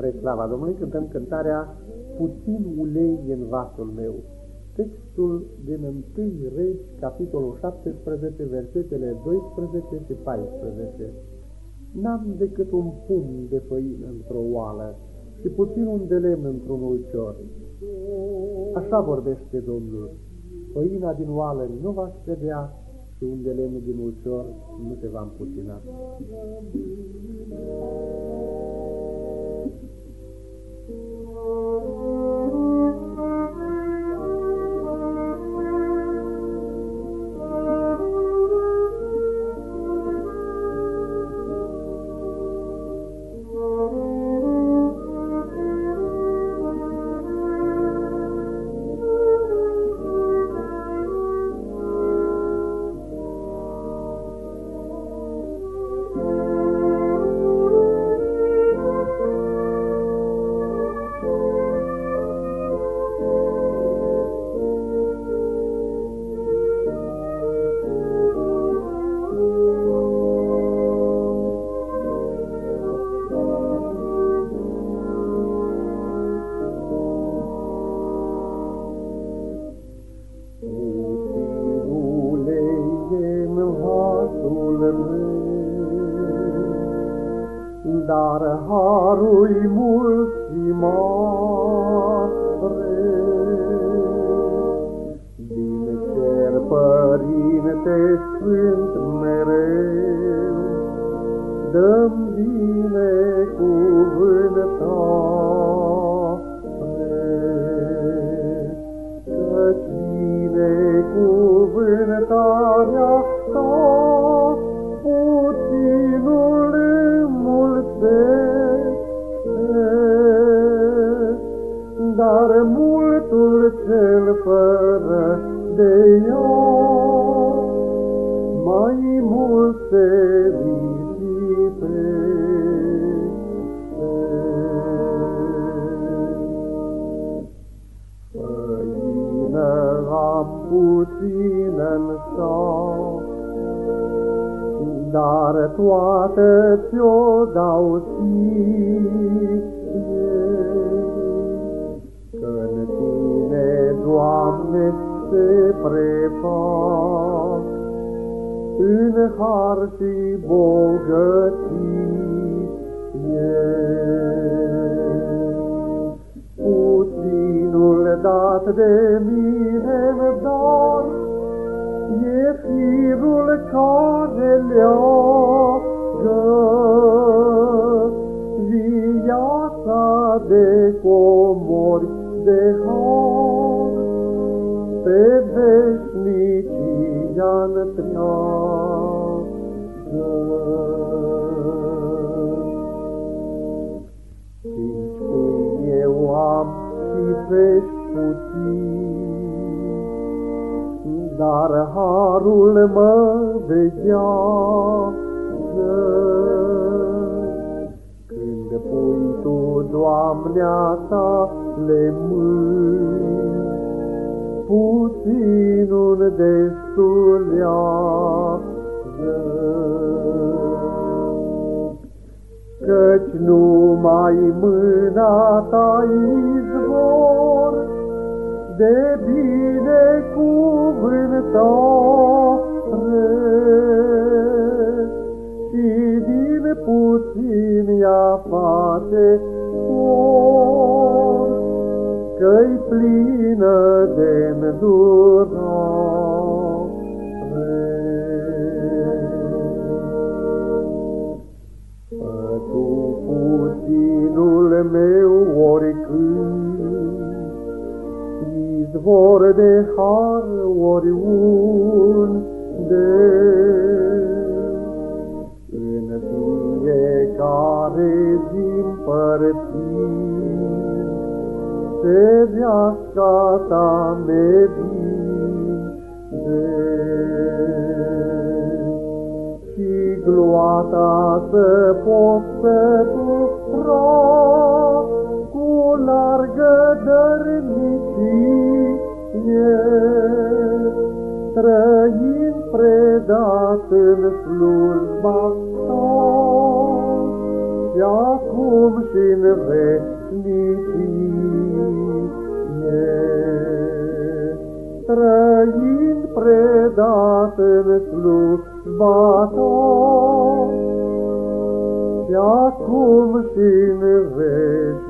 Spre slava Domnului cântăm cântarea Puțin ulei în vasul meu. Textul din 1 Regi, capitolul 17, versetele 12 și 14. N-am decât un pumn de făină într-o oală și puțin un de lemn într-un ulcior. Așa vorbește Domnul. Făina din oală nu va scădea și un de lemn din ulcior nu te va împuțina. Dar harul mult și mare. Din cer, Părinte Sfânt mereu, dăm binecuvântare, căci binecuvântarea dar multul cel fără de ea mai mult se risipe. Făină am puțin în sac, dar toată ți-o dau ție. Doamne, se prefac în har și bogăție. Puținul dat de mine în dar, e firul care leagă de har pe veșnicia întreagă. Cinci pâini eu am și pești puțin, dar harul mă veghează. Când pui Tu, Doamnea Ta, le mâini, puținul destulează. Căci numai mâna ta izvor de binecuvântare face spor, că-i plină de îndurare. Fă tu puținul meu oricând, izvor de har oriunde, împărțit, se viața ta medinde. Și gloata să poți să cu largă dărnicie, trăind predat în slujba ta, în veșnicie. Trăind predat în slujba ta, și acum și în veșnicie,